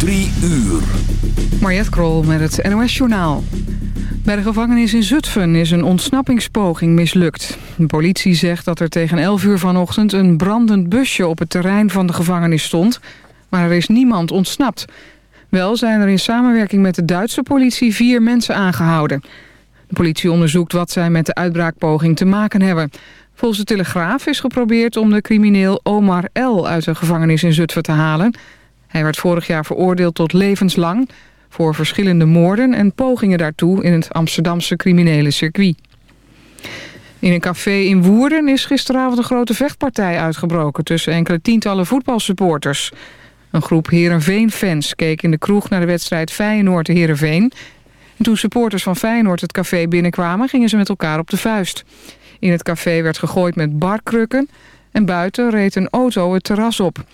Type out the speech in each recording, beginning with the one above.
Drie uur. Mariette Krol met het NOS Journaal. Bij de gevangenis in Zutphen is een ontsnappingspoging mislukt. De politie zegt dat er tegen 11 uur vanochtend een brandend busje op het terrein van de gevangenis stond, maar er is niemand ontsnapt. Wel zijn er in samenwerking met de Duitse politie vier mensen aangehouden. De politie onderzoekt wat zij met de uitbraakpoging te maken hebben. Volgens de Telegraaf is geprobeerd om de crimineel Omar L. uit de gevangenis in Zutphen te halen. Hij werd vorig jaar veroordeeld tot levenslang voor verschillende moorden en pogingen daartoe in het Amsterdamse criminele circuit. In een café in Woerden is gisteravond een grote vechtpartij uitgebroken tussen enkele tientallen voetbalsupporters. Een groep Heerenveen-fans keek in de kroeg naar de wedstrijd Feyenoord-Heerenveen. Toen supporters van Feyenoord het café binnenkwamen gingen ze met elkaar op de vuist. In het café werd gegooid met barkrukken en buiten reed een auto het terras op.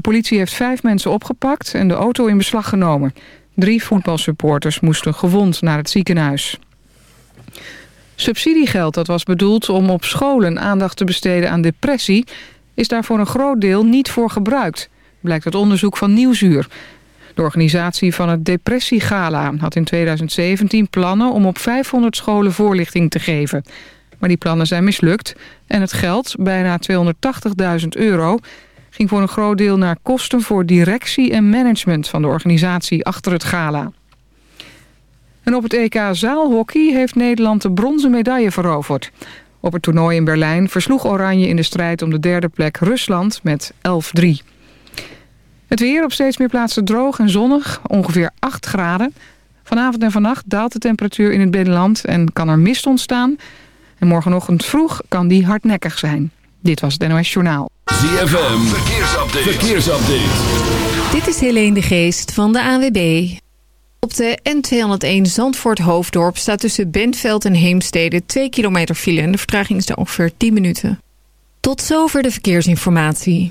De politie heeft vijf mensen opgepakt en de auto in beslag genomen. Drie voetbalsupporters moesten gewond naar het ziekenhuis. Subsidiegeld dat was bedoeld om op scholen aandacht te besteden aan depressie... is daar voor een groot deel niet voor gebruikt, blijkt uit onderzoek van Nieuwsuur. De organisatie van het Depressiegala had in 2017 plannen om op 500 scholen voorlichting te geven. Maar die plannen zijn mislukt en het geld, bijna 280.000 euro ging voor een groot deel naar kosten voor directie en management van de organisatie achter het gala. En op het EK zaalhockey heeft Nederland de bronzen medaille veroverd. Op het toernooi in Berlijn versloeg Oranje in de strijd om de derde plek Rusland met 11-3. Het weer op steeds meer plaatsen droog en zonnig, ongeveer 8 graden. Vanavond en vannacht daalt de temperatuur in het binnenland en kan er mist ontstaan. En morgenochtend vroeg kan die hardnekkig zijn. Dit was het NOS Journaal. ZFM, verkeersupdate. verkeersupdate. Dit is Helene de Geest van de AWB. Op de N201 Zandvoort-Hoofddorp staat tussen Bentveld en Heemstede 2 kilometer file... en de vertraging is daar ongeveer 10 minuten. Tot zover de verkeersinformatie.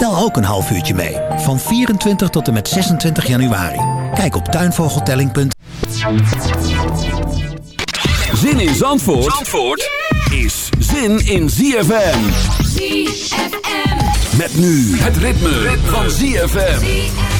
Tel ook een half uurtje mee. Van 24 tot en met 26 januari. Kijk op tuinvogeltelling.nl Zin in Zandvoort, Zandvoort is zin in ZFM. ZFM. Met nu het ritme, ritme. van ZFM.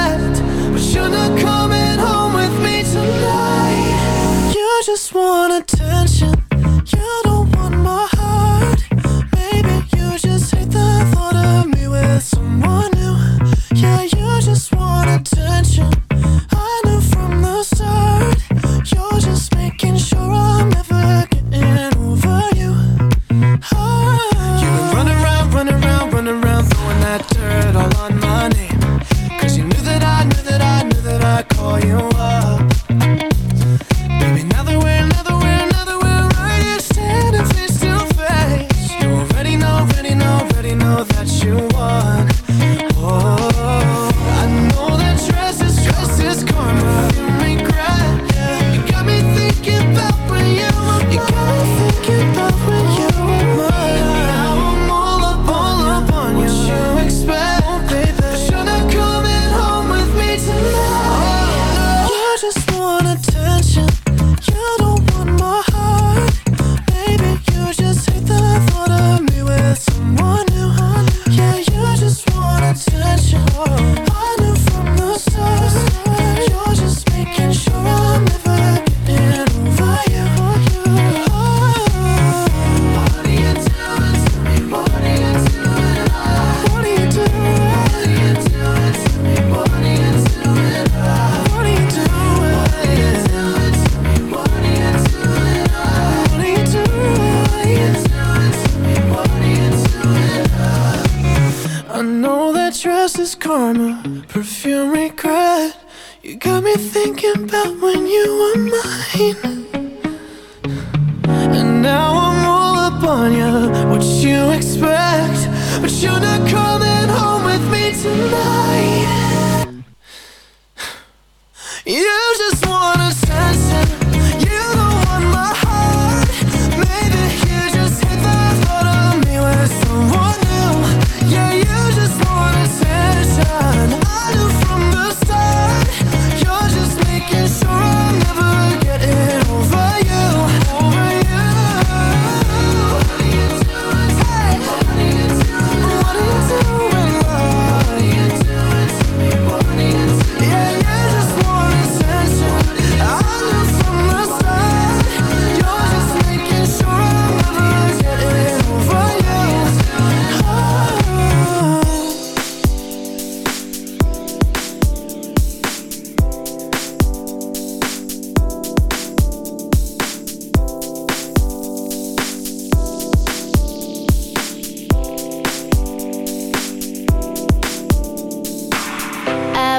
just wanna.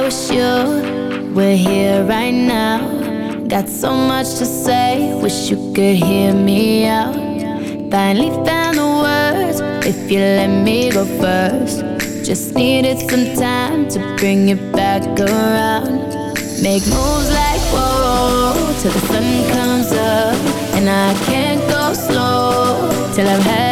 wish you were here right now. Got so much to say, wish you could hear me out. Finally found the words, if you let me go first. Just needed some time to bring it back around. Make moves like whoa, till the sun comes up. And I can't go slow, till I've had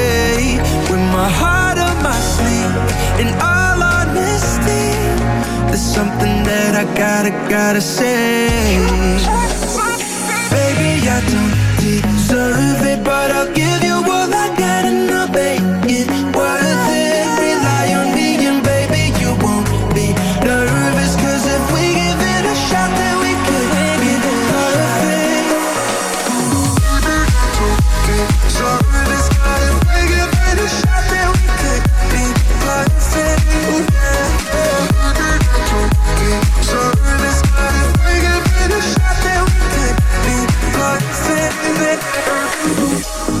Gotta, gotta say. Baby, I don't deserve it, but I'll give Let's go.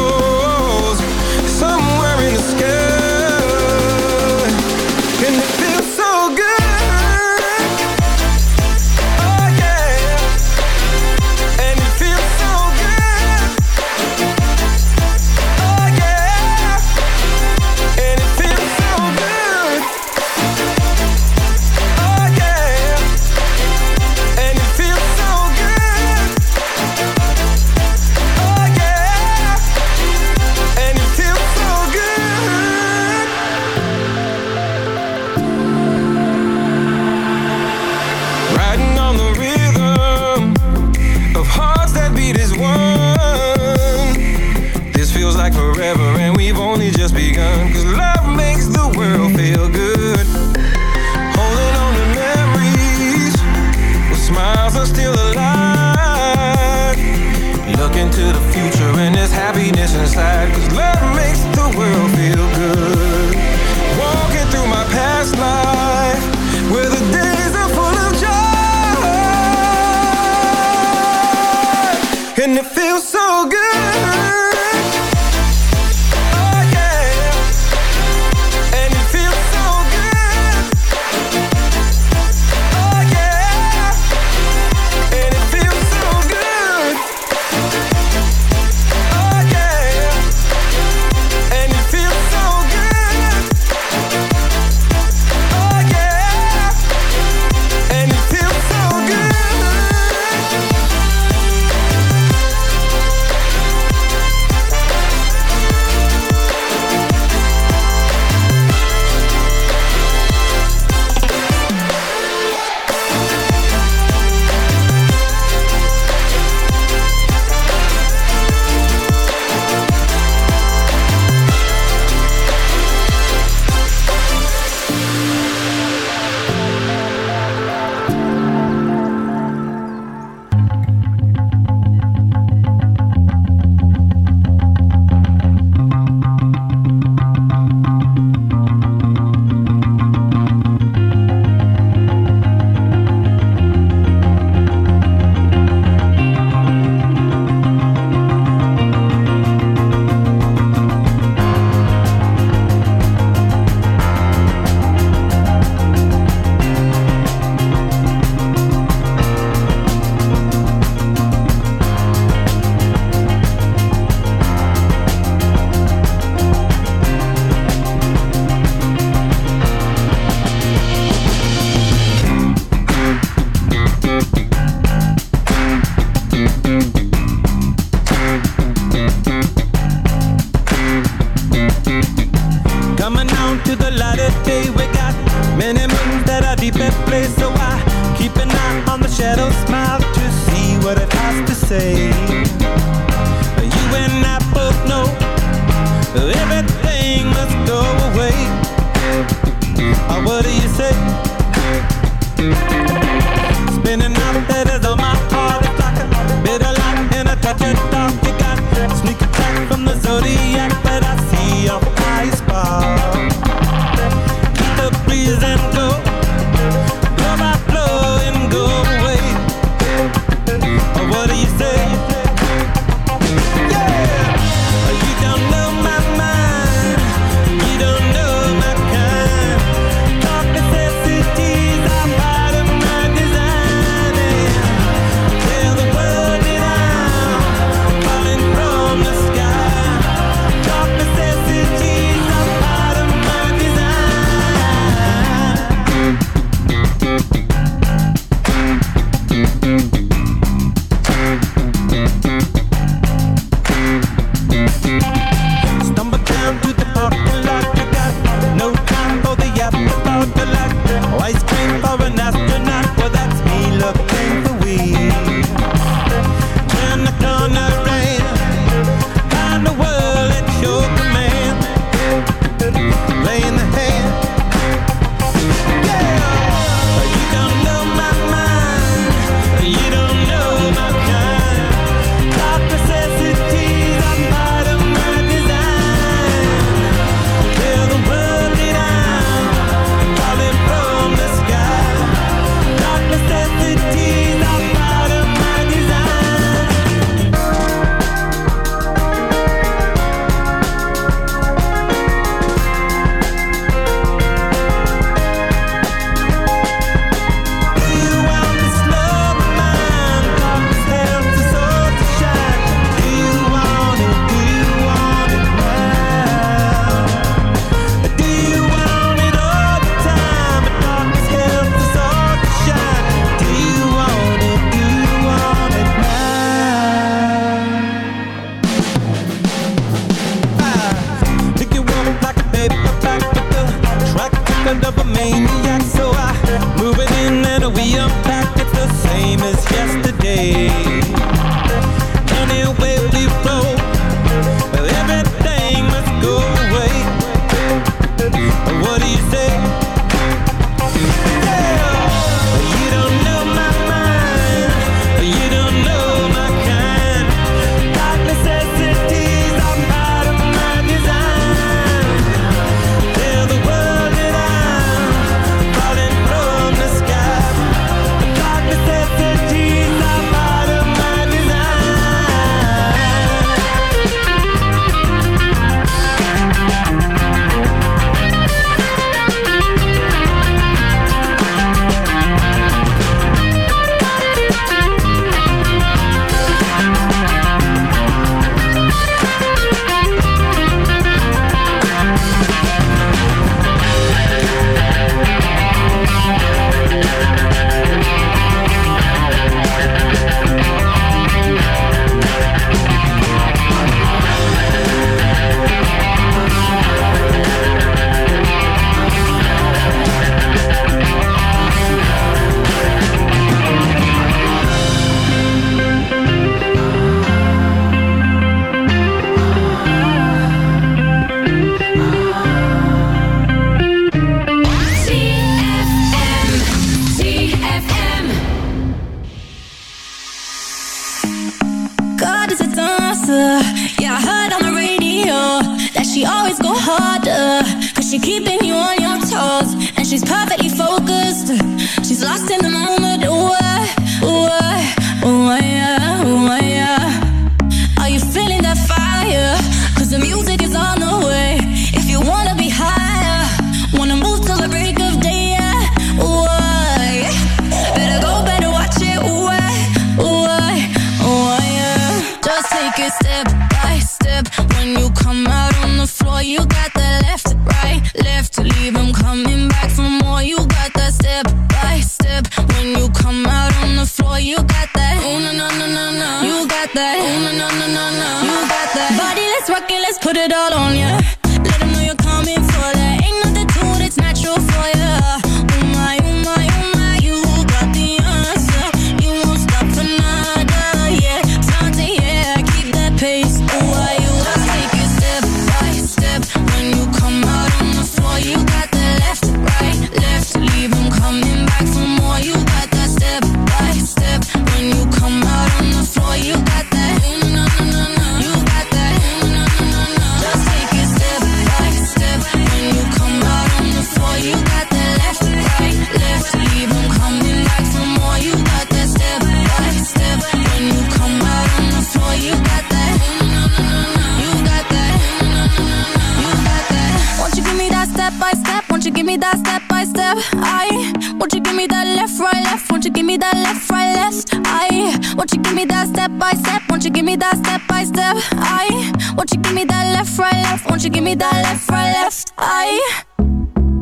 Won't you give me that left, right, left eye?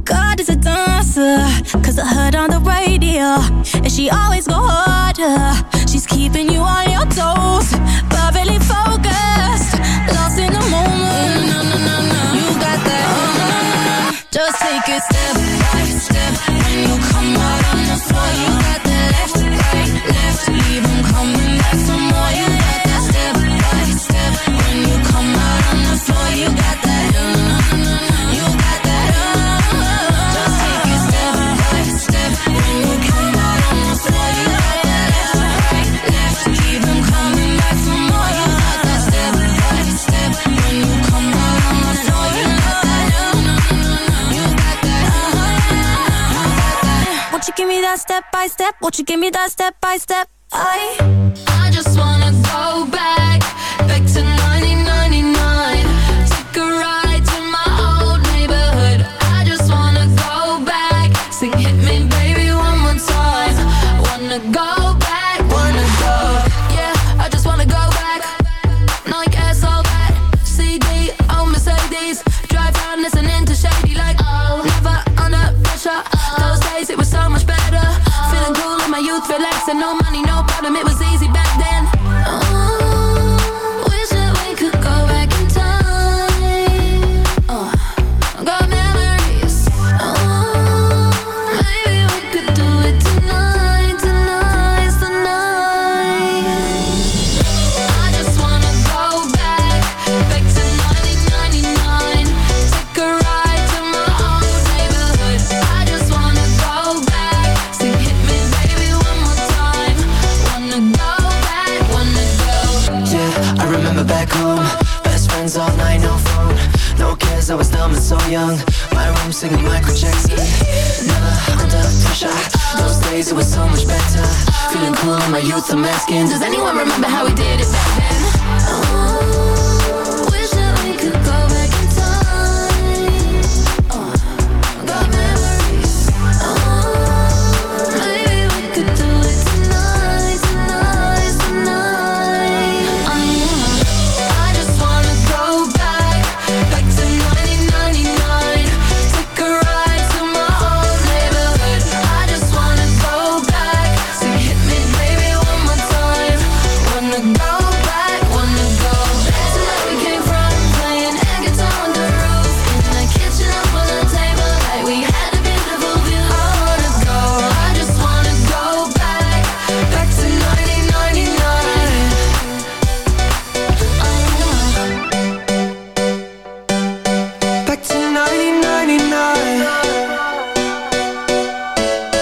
God is a dancer, cause I heard on the radio. And she always go harder. She's keeping you on your toes, perfectly focused. Lost in the moment. No, no, no, no. You got that. Oh, no, no, no. Just take a step. that step by step? Won't you give me that step by step? I I just wanna go back, back to 1999. Take a ride to my old neighborhood. I just wanna go back, sing hit me baby one more time. Wanna go back, wanna go. Yeah, I just wanna go back. I guess. CD, Mercedes, drive around, listen. skin's a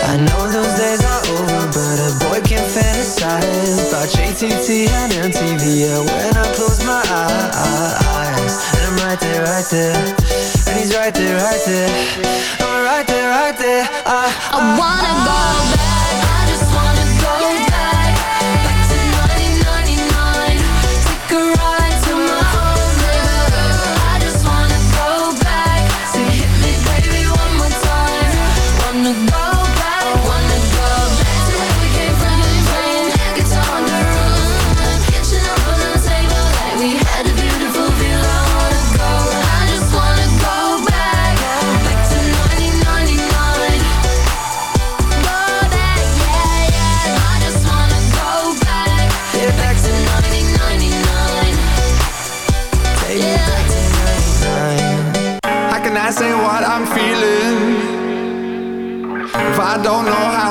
I know those days are over, but a boy can fantasize about JTT and MTV. Yeah, when I close my eyes, and I'm right there, right there, and he's right there, right there. I'm right there, right there. I, I, I wanna go back.